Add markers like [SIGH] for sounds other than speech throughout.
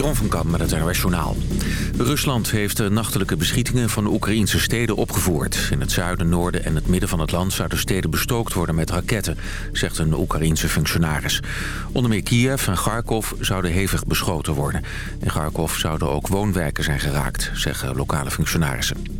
Jeroen van Kamp met het NOS Journaal. Rusland heeft de nachtelijke beschietingen van de Oekraïnse steden opgevoerd. In het zuiden, noorden en het midden van het land zouden steden bestookt worden met raketten, zegt een Oekraïense functionaris. Onder meer Kiev en Kharkov zouden hevig beschoten worden. In Kharkov zouden ook woonwijken zijn geraakt, zeggen lokale functionarissen.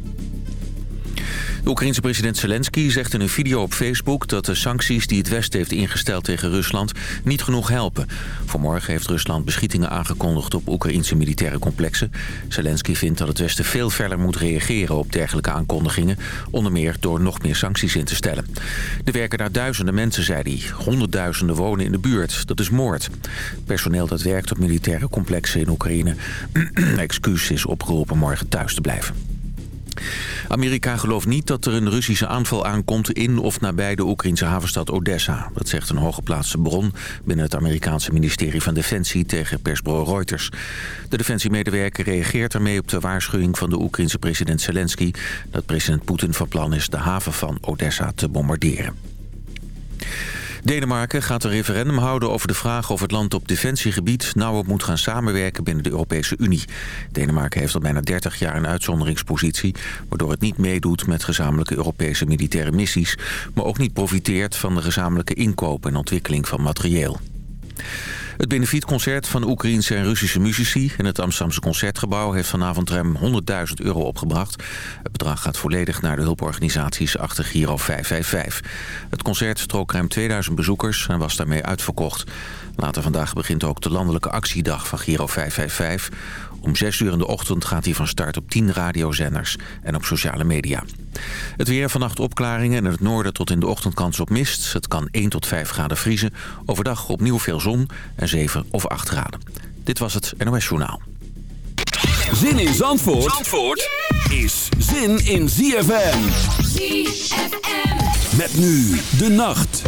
De Oekraïense president Zelensky zegt in een video op Facebook... dat de sancties die het Westen heeft ingesteld tegen Rusland niet genoeg helpen. Vanmorgen heeft Rusland beschietingen aangekondigd op Oekraïense militaire complexen. Zelensky vindt dat het Westen veel verder moet reageren op dergelijke aankondigingen... onder meer door nog meer sancties in te stellen. Er werken daar duizenden mensen, zei hij. Honderdduizenden wonen in de buurt. Dat is moord. Personeel dat werkt op militaire complexen in Oekraïne... [CLEARS THROAT] excuus is opgeroepen morgen thuis te blijven. Amerika gelooft niet dat er een Russische aanval aankomt in of nabij de Oekraïnse havenstad Odessa. Dat zegt een hooggeplaatste bron binnen het Amerikaanse ministerie van Defensie tegen persbureau Reuters. De defensiemedewerker reageert ermee op de waarschuwing van de Oekraïnse president Zelensky... dat president Poetin van plan is de haven van Odessa te bombarderen. Denemarken gaat een referendum houden over de vraag of het land op defensiegebied nauwer moet gaan samenwerken binnen de Europese Unie. Denemarken heeft al bijna 30 jaar een uitzonderingspositie, waardoor het niet meedoet met gezamenlijke Europese militaire missies, maar ook niet profiteert van de gezamenlijke inkoop en ontwikkeling van materieel. Het benefietconcert van Oekraïense en Russische muzici... in het Amsterdamse Concertgebouw heeft vanavond ruim 100.000 euro opgebracht. Het bedrag gaat volledig naar de hulporganisaties achter Giro 555. Het concert trok ruim 2000 bezoekers en was daarmee uitverkocht. Later vandaag begint ook de landelijke actiedag van Giro 555. Om 6 uur in de ochtend gaat hij van start op 10 radiozenders en op sociale media. Het weer vannacht opklaringen en in het noorden tot in de ochtend kans op mist. Het kan 1 tot 5 graden vriezen. Overdag opnieuw veel zon en 7 of 8 graden. Dit was het NOS Journaal. Zin in Zandvoort, Zandvoort is zin in ZFM. ZFM. Met nu de nacht.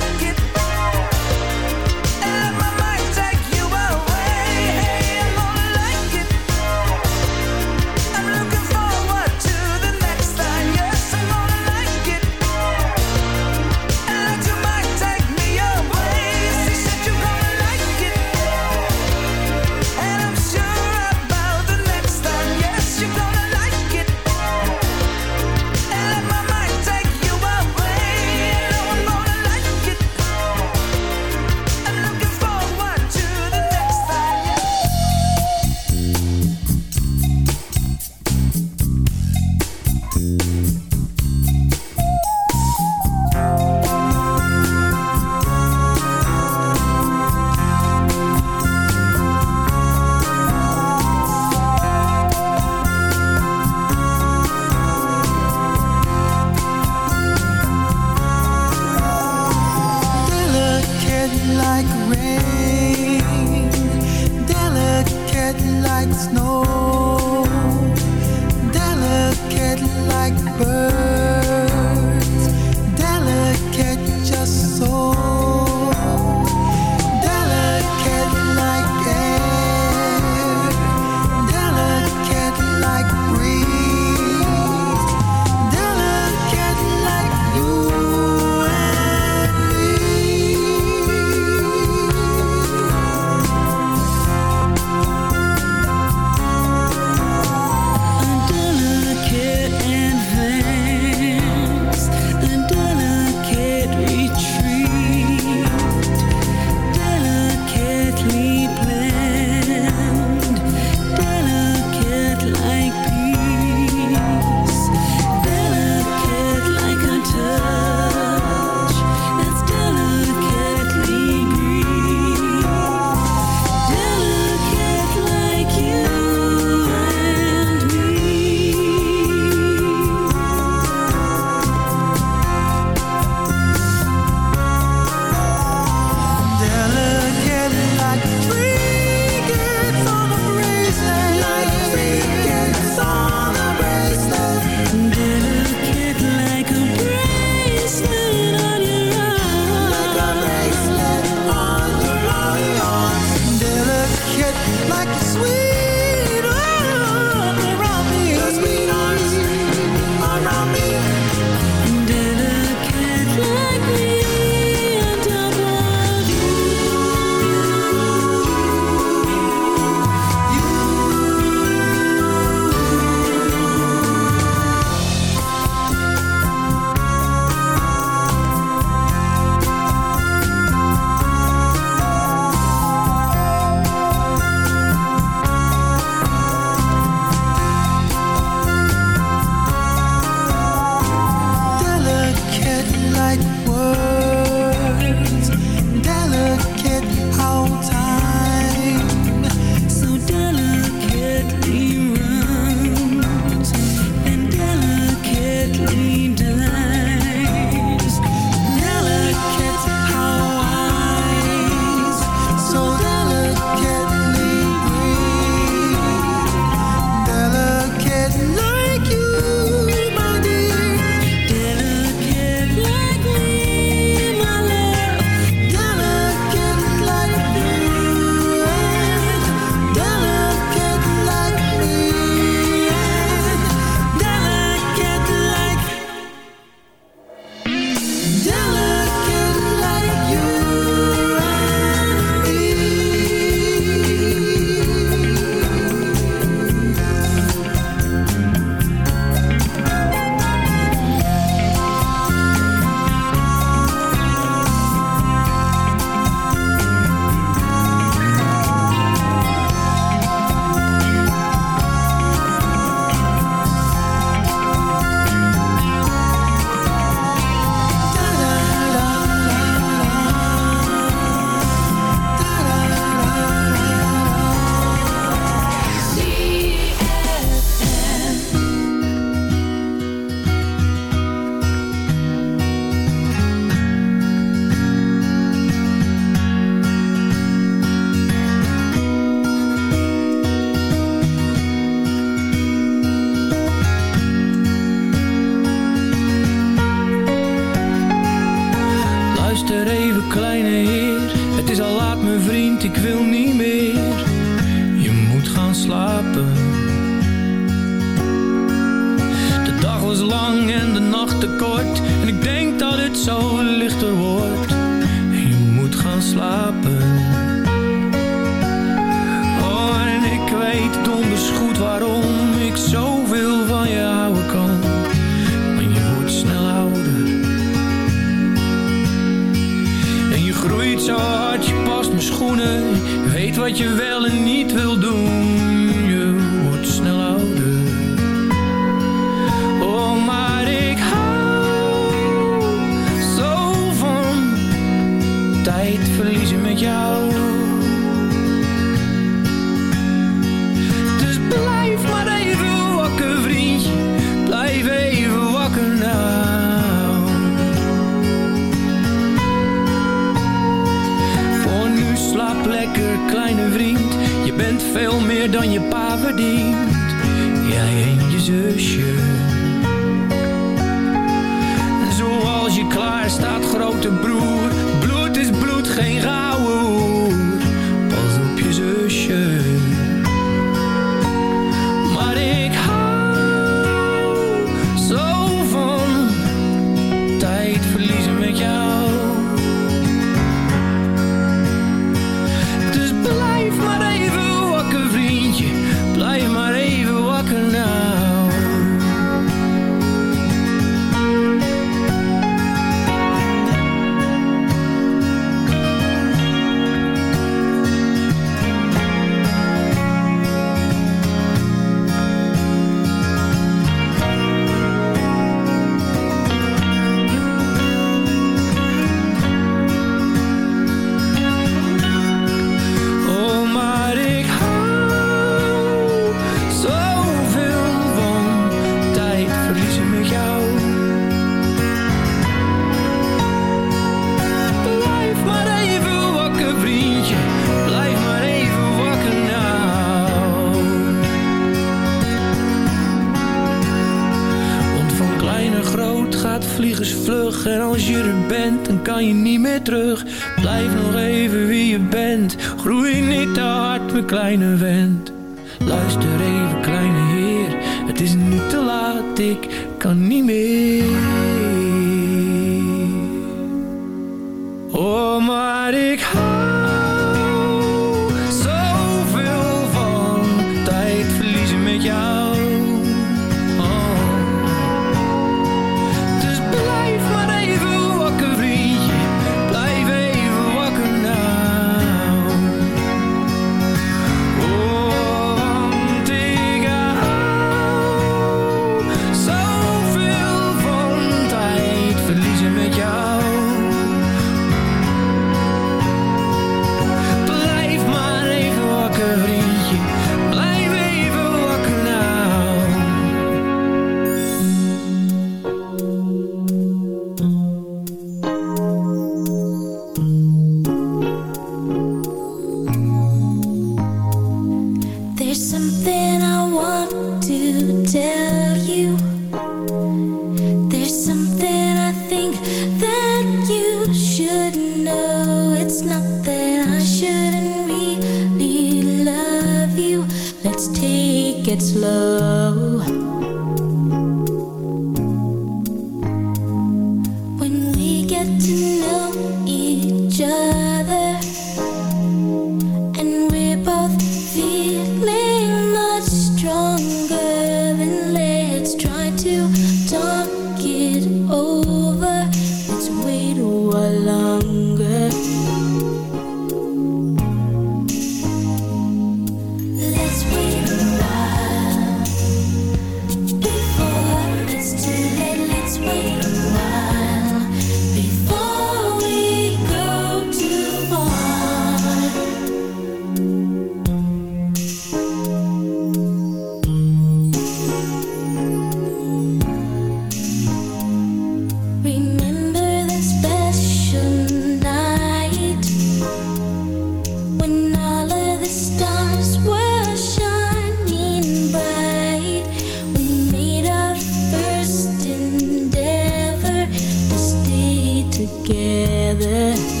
together.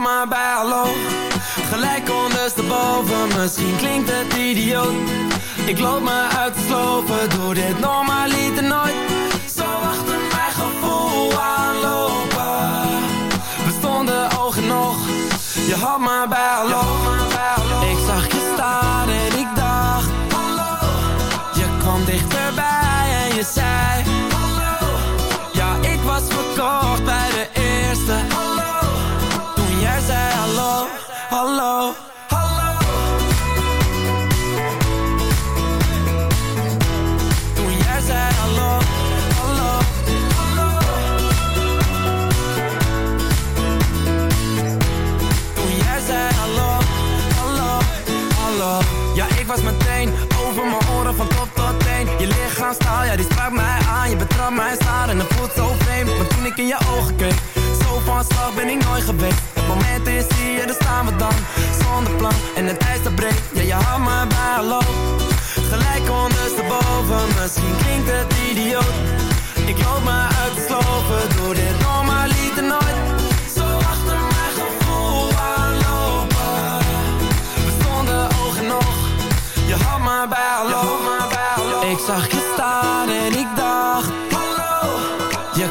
Maar bij hallo. Gelijk ondersteboven, misschien klinkt het idioot. Ik loop me uit te slopen, doe dit normaliter nooit. Zo achter mijn gevoel aanlopen. We stonden oog in oog, je had maar bij hallo. Ik zag je staan en ik dacht Hallo. Je kwam dichterbij en je zei zo vreemd Maar toen ik in je ogen keek Zo van slag ben ik nooit geweest. Het moment is hier, daar staan we dan Zonder plan. En het ijs dat breekt Ja, je had me bij hallo Gelijk ondersteboven Misschien klinkt het idioot. Ik loop me uit te slopen Doe dit normaliter nooit. Zo achter mijn gevoel aanlopen. We stonden oog Je had me bij hallo Ik zag je staan en ik dacht